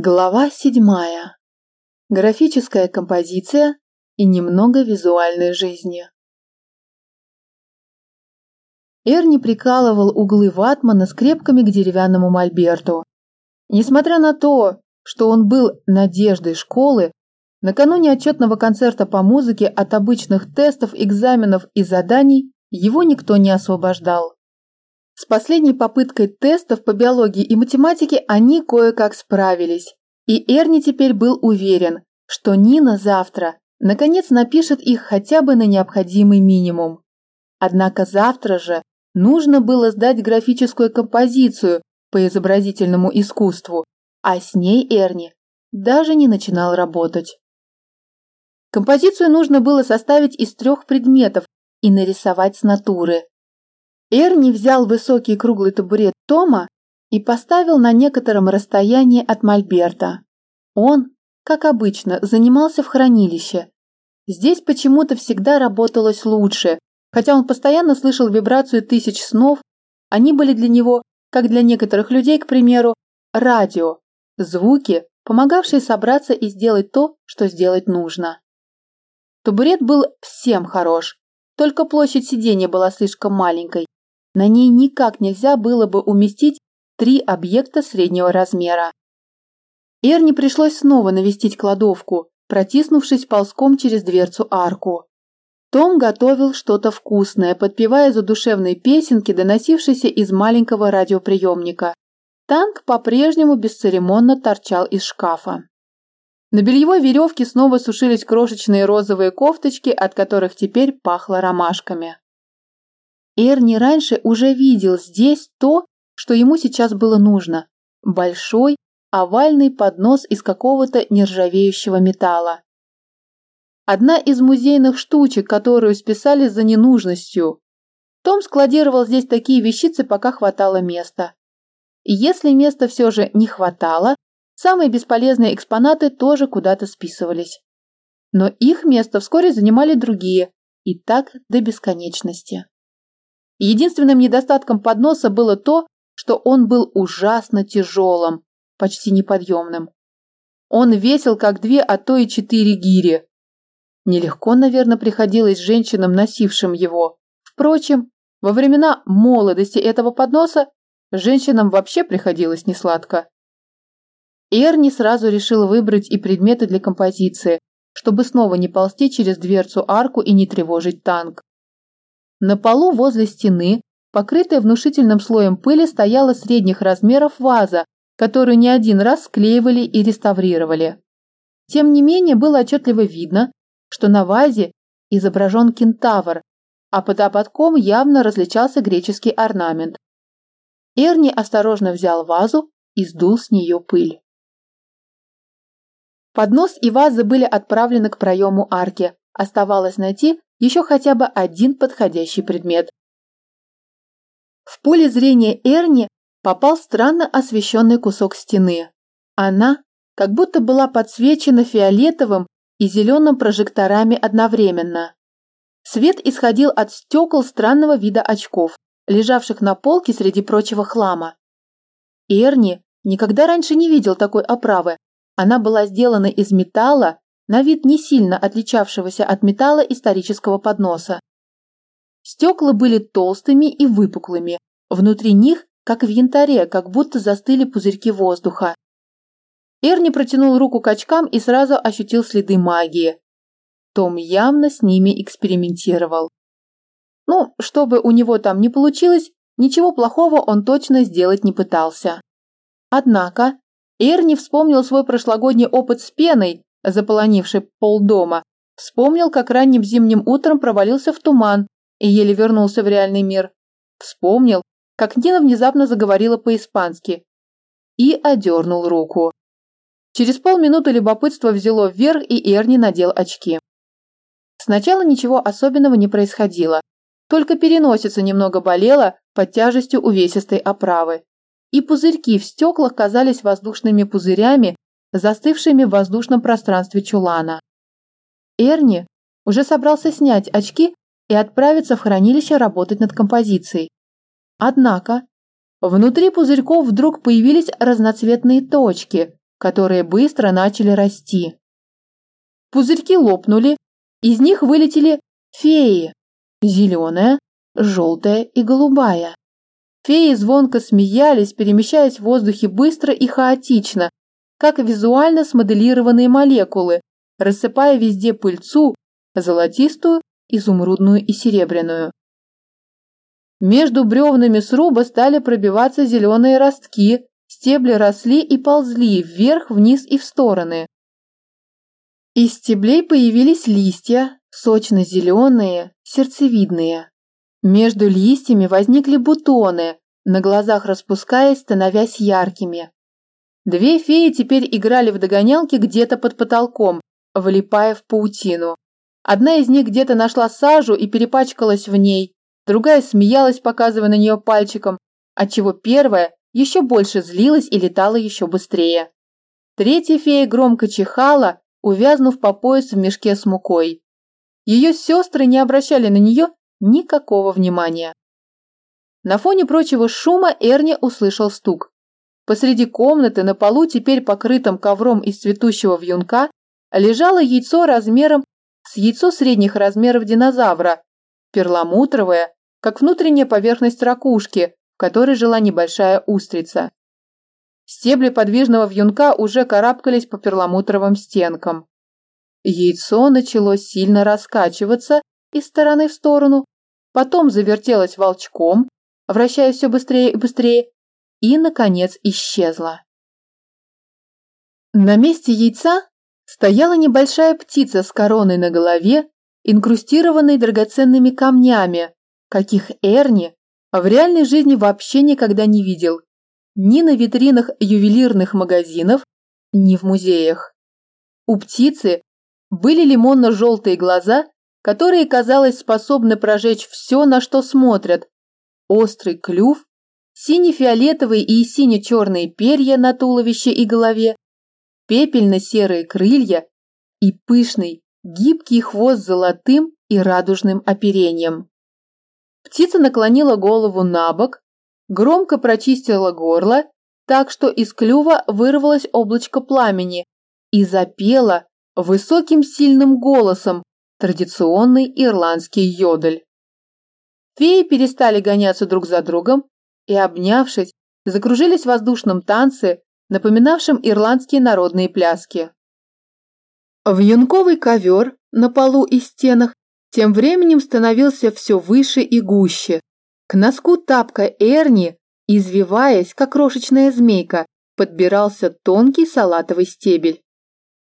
Глава седьмая. Графическая композиция и немного визуальной жизни. Эрни прикалывал углы ватмана скрепками к деревянному мольберту. Несмотря на то, что он был надеждой школы, накануне отчетного концерта по музыке от обычных тестов, экзаменов и заданий его никто не освобождал. С последней попыткой тестов по биологии и математике они кое-как справились, и Эрни теперь был уверен, что Нина завтра наконец напишет их хотя бы на необходимый минимум. Однако завтра же нужно было сдать графическую композицию по изобразительному искусству, а с ней Эрни даже не начинал работать. Композицию нужно было составить из трех предметов и нарисовать с натуры. Эрни взял высокий круглый табурет Тома и поставил на некотором расстоянии от мольберта. Он, как обычно, занимался в хранилище. Здесь почему-то всегда работалось лучше, хотя он постоянно слышал вибрацию тысяч снов, они были для него, как для некоторых людей, к примеру, радио, звуки, помогавшие собраться и сделать то, что сделать нужно. Табурет был всем хорош, только площадь сидения была слишком маленькой, на ней никак нельзя было бы уместить три объекта среднего размера. Эрни пришлось снова навестить кладовку, протиснувшись ползком через дверцу арку. Том готовил что-то вкусное, подпевая задушевные песенки, доносившиеся из маленького радиоприемника. Танк по-прежнему бесцеремонно торчал из шкафа. На бельевой веревке снова сушились крошечные розовые кофточки, от которых теперь пахло ромашками. Эрни раньше уже видел здесь то, что ему сейчас было нужно. Большой, овальный поднос из какого-то нержавеющего металла. Одна из музейных штучек, которую списали за ненужностью. Том складировал здесь такие вещицы, пока хватало места. И если места все же не хватало, самые бесполезные экспонаты тоже куда-то списывались. Но их место вскоре занимали другие, и так до бесконечности. Единственным недостатком подноса было то, что он был ужасно тяжелым, почти неподъемным. Он весил как две, а то и четыре гири. Нелегко, наверное, приходилось женщинам, носившим его. Впрочем, во времена молодости этого подноса женщинам вообще приходилось несладко. Эрни сразу решил выбрать и предметы для композиции, чтобы снова не ползти через дверцу арку и не тревожить танк. На полу возле стены, покрытая внушительным слоем пыли, стояла средних размеров ваза, которую не один раз склеивали и реставрировали. Тем не менее, было отчетливо видно, что на вазе изображен кентавр, а под ободком явно различался греческий орнамент. Эрни осторожно взял вазу и сдул с нее пыль. Поднос и вазы были отправлены к проему арки. Оставалось найти еще хотя бы один подходящий предмет. Поле зрения Эрни попал странно освещенный кусок стены. Она как будто была подсвечена фиолетовым и зеленым прожекторами одновременно. Свет исходил от стекол странного вида очков, лежавших на полке среди прочего хлама. Эрни никогда раньше не видел такой оправы. Она была сделана из металла на вид не сильно отличавшегося от металла исторического подноса. Стекла были толстыми и выпуклыми, внутри них, как в янтаре, как будто застыли пузырьки воздуха. Эрни протянул руку к очкам и сразу ощутил следы магии. Том явно с ними экспериментировал. Ну, чтобы у него там не получилось, ничего плохого он точно сделать не пытался. Однако Эрни вспомнил свой прошлогодний опыт с пеной, заполонивший полдома, вспомнил, как ранним зимним утром провалился в туман и еле вернулся в реальный мир. Вспомнил, как Нина внезапно заговорила по-испански и одернул руку. Через полминуты любопытство взяло вверх, и Эрни надел очки. Сначала ничего особенного не происходило, только переносица немного болела под тяжестью увесистой оправы. И пузырьки в стеклах казались воздушными пузырями, застывшими в воздушном пространстве чулана. Эрни уже собрался снять очки и отправиться в хранилище работать над композицией. Однако внутри пузырьков вдруг появились разноцветные точки, которые быстро начали расти. Пузырьки лопнули, из них вылетели феи. Зеленая, желтая и голубая. Феи звонко смеялись, перемещаясь в воздухе быстро и хаотично, как визуально смоделированные молекулы, рассыпая везде пыльцу, золотистую, изумрудную и серебряную. Между бревнами сруба стали пробиваться зеленые ростки, стебли росли и ползли вверх, вниз и в стороны. Из стеблей появились листья, сочно-зеленые, сердцевидные. Между листьями возникли бутоны, на глазах распускаясь, становясь яркими. Две феи теперь играли в догонялки где-то под потолком, влипая в паутину. Одна из них где-то нашла сажу и перепачкалась в ней, другая смеялась, показывая на нее пальчиком, отчего первая еще больше злилась и летала еще быстрее. Третья фея громко чихала, увязнув по пояс в мешке с мукой. Ее сестры не обращали на нее никакого внимания. На фоне прочего шума Эрни услышал стук. Посреди комнаты на полу, теперь покрытым ковром из цветущего вьюнка, лежало яйцо размером с яйцо средних размеров динозавра, перламутровое, как внутренняя поверхность ракушки, в которой жила небольшая устрица. Стебли подвижного вьюнка уже карабкались по перламутровым стенкам. Яйцо начало сильно раскачиваться из стороны в сторону, потом завертелось волчком, вращаясь все быстрее и быстрее, и, наконец, исчезло. На месте яйца стояла небольшая птица с короной на голове, инкрустированной драгоценными камнями, каких Эрни в реальной жизни вообще никогда не видел, ни на витринах ювелирных магазинов, ни в музеях. У птицы были лимонно-желтые глаза, которые, казалось, способны прожечь все, на что смотрят. Острый клюв, сине-фиолетовые и сине-черные перья на туловище и голове, пепельно-серые крылья и пышный, гибкий хвост с золотым и радужным оперением. Птица наклонила голову на бок, громко прочистила горло, так что из клюва вырвалось облачко пламени и запела высоким сильным голосом традиционный ирландский йодель. Феи перестали гоняться друг за другом и, обнявшись, закружились в воздушном танце, напоминавшим ирландские народные пляски. Вьюнковый ковер на полу и стенах тем временем становился все выше и гуще. К носку тапка Эрни, извиваясь, как крошечная змейка, подбирался тонкий салатовый стебель.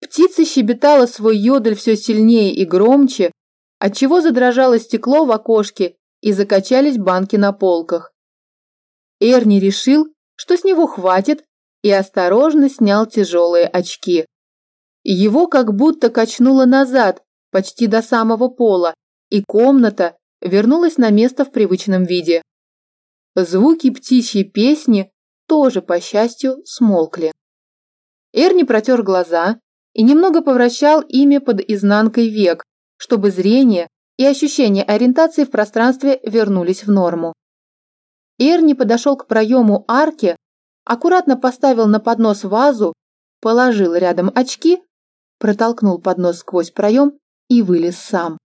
Птица щебетала свой йодель все сильнее и громче, отчего задрожало стекло в окошке и закачались банки на полках. Эрни решил, что с него хватит, и осторожно снял тяжелые очки. Его как будто качнуло назад, почти до самого пола, и комната вернулась на место в привычном виде. Звуки птичьей песни тоже, по счастью, смолкли. Эрни протер глаза и немного повращал ими под изнанкой век, чтобы зрение и ощущение ориентации в пространстве вернулись в норму. Эрни подошел к проему арки, аккуратно поставил на поднос вазу, положил рядом очки протолкнул поднос сквозь проем и вылез сам.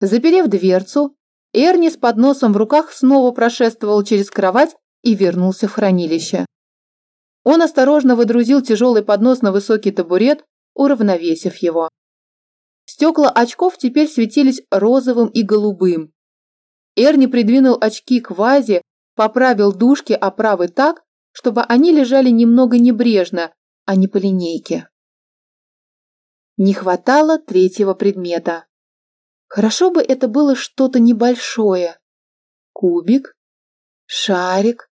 Заперев дверцу, Эрни с подносом в руках снова прошествовал через кровать и вернулся в хранилище. Он осторожно выдрузил тяжелый поднос на высокий табурет, уравновесив его. Стекла очков теперь светились розовым и голубым. Эрни придвинул очки к вазе, поправил дужки оправы так, чтобы они лежали немного небрежно, а не по линейке. Не хватало третьего предмета. Хорошо бы это было что-то небольшое. Кубик, шарик,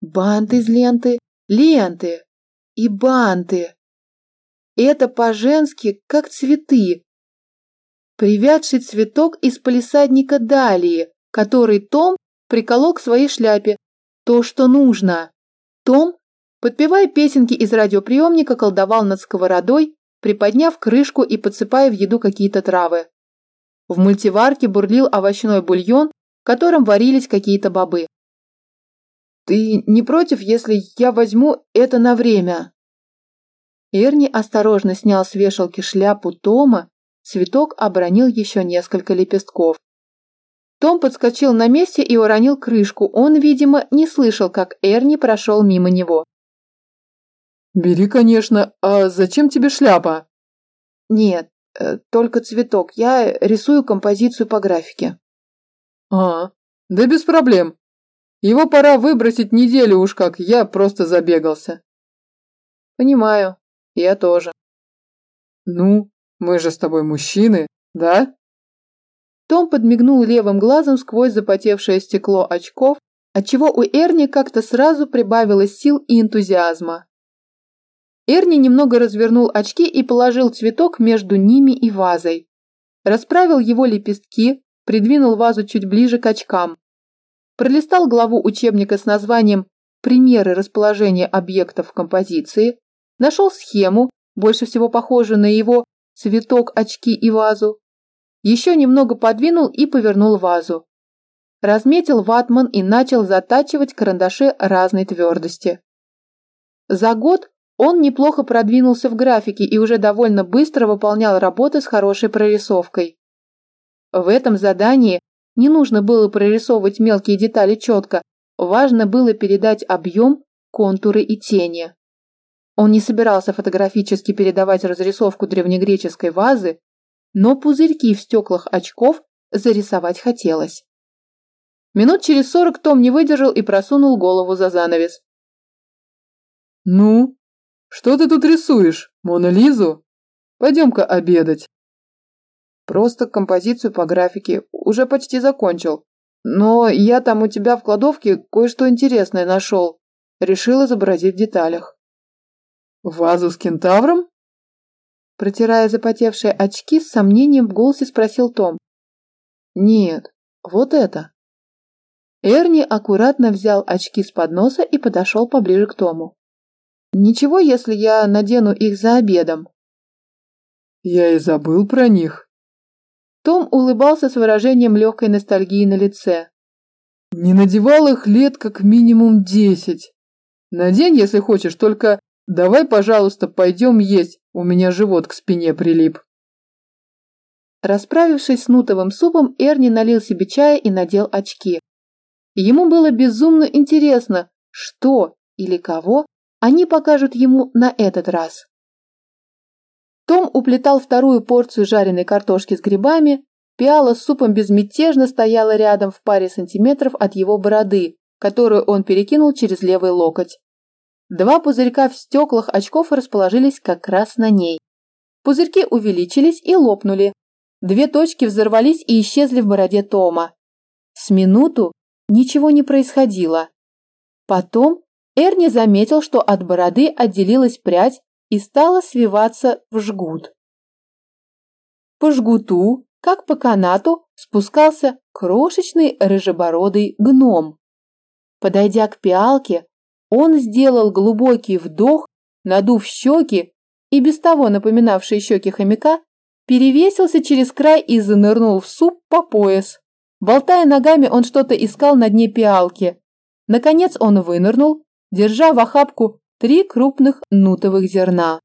бант из ленты, ленты и банты. Это по-женски, как цветы. Привядший цветок из палисадника Далии, который Том приколол к своей шляпе. То, что нужно. Том, подпевая песенки из радиоприемника, колдовал над сковородой, приподняв крышку и подсыпая в еду какие-то травы. В мультиварке бурлил овощной бульон, в котором варились какие-то бобы. «Ты не против, если я возьму это на время?» Эрни осторожно снял с вешалки шляпу Тома, цветок обронил еще несколько лепестков. Том подскочил на месте и уронил крышку. Он, видимо, не слышал, как Эрни прошел мимо него. «Бери, конечно. А зачем тебе шляпа?» «Нет, э, только цветок. Я рисую композицию по графике». «А, да без проблем. Его пора выбросить неделю уж как, я просто забегался». «Понимаю. Я тоже». «Ну, мы же с тобой мужчины, да?» Том подмигнул левым глазом сквозь запотевшее стекло очков, отчего у Эрни как-то сразу прибавилось сил и энтузиазма. Эрни немного развернул очки и положил цветок между ними и вазой. Расправил его лепестки, придвинул вазу чуть ближе к очкам. Пролистал главу учебника с названием «Примеры расположения объектов в композиции», нашел схему, больше всего похожую на его цветок, очки и вазу. Еще немного подвинул и повернул вазу. Разметил ватман и начал затачивать карандаши разной твердости. За год он неплохо продвинулся в графике и уже довольно быстро выполнял работы с хорошей прорисовкой. В этом задании не нужно было прорисовывать мелкие детали четко, важно было передать объем, контуры и тени. Он не собирался фотографически передавать разрисовку древнегреческой вазы, но пузырьки в стеклах очков зарисовать хотелось. Минут через сорок Том не выдержал и просунул голову за занавес. «Ну, что ты тут рисуешь, Мона Лизу? Пойдем-ка обедать. Просто композицию по графике. Уже почти закончил. Но я там у тебя в кладовке кое-что интересное нашел. Решил изобразить в деталях. Вазу с кентавром? Протирая запотевшие очки, с сомнением в голосе спросил Том. Нет, вот это. Эрни аккуратно взял очки с подноса и подошел поближе к Тому. Ничего, если я надену их за обедом. Я и забыл про них. Том улыбался с выражением легкой ностальгии на лице. Не надевал их лет как минимум десять. Надень, если хочешь, только давай, пожалуйста, пойдем есть, у меня живот к спине прилип. Расправившись с нутовым супом, Эрни налил себе чая и надел очки. Ему было безумно интересно, что или кого они покажут ему на этот раз. Том уплетал вторую порцию жареной картошки с грибами, пиала с супом безмятежно стояла рядом в паре сантиметров от его бороды, которую он перекинул через левый локоть. Два пузырька в стеклах очков расположились как раз на ней. Пузырьки увеличились и лопнули. Две точки взорвались и исчезли в бороде Тома. С минуту ничего не происходило. Потом Эрни заметил, что от бороды отделилась прядь и стала свиваться в жгут. По жгуту, как по канату, спускался крошечный рыжебородый гном. Подойдя к пиалке, он сделал глубокий вдох, надув щеки и без того напоминавшие щеки хомяка, перевесился через край и занырнул в суп по пояс. Болтая ногами, он что-то искал на дне пиалки. Наконец он вынырнул, держа в охапку три крупных нутовых зерна.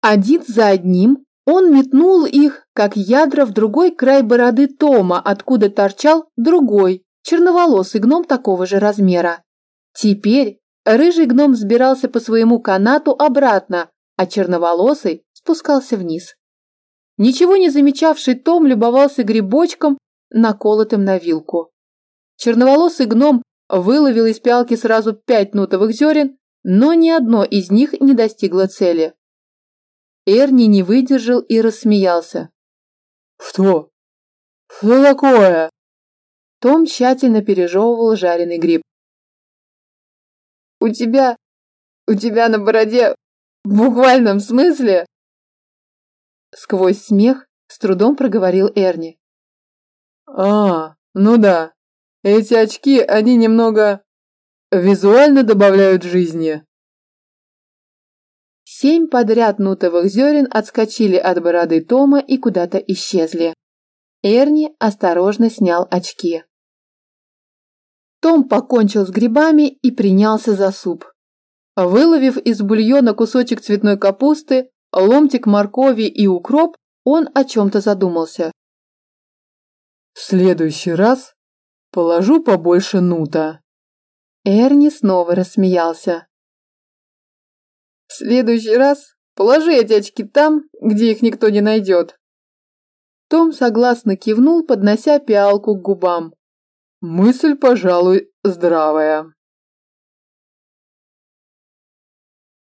Один за одним он метнул их, как ядра, в другой край бороды Тома, откуда торчал другой, черноволосый гном такого же размера. Теперь рыжий гном взбирался по своему канату обратно, а черноволосый спускался вниз. Ничего не замечавший Том любовался грибочком, наколотым на вилку. Черноволосый гном выловил из пялки сразу пять нутовых зерен, но ни одно из них не достигло цели. Эрни не выдержал и рассмеялся. «Что? Что такое?» Том тщательно пережевывал жареный гриб. «У тебя... у тебя на бороде... в буквальном смысле?» Сквозь смех с трудом проговорил Эрни. «А, ну да, эти очки, они немного визуально добавляют жизни. Семь подряд нутовых зерен отскочили от бороды Тома и куда-то исчезли. Эрни осторожно снял очки. Том покончил с грибами и принялся за суп. Выловив из бульона кусочек цветной капусты, ломтик моркови и укроп, он о чем-то задумался. В следующий раз положу побольше нута. Эрни снова рассмеялся. В следующий раз положи эти очки там, где их никто не найдет. Том согласно кивнул, поднося пиалку к губам. Мысль, пожалуй, здравая.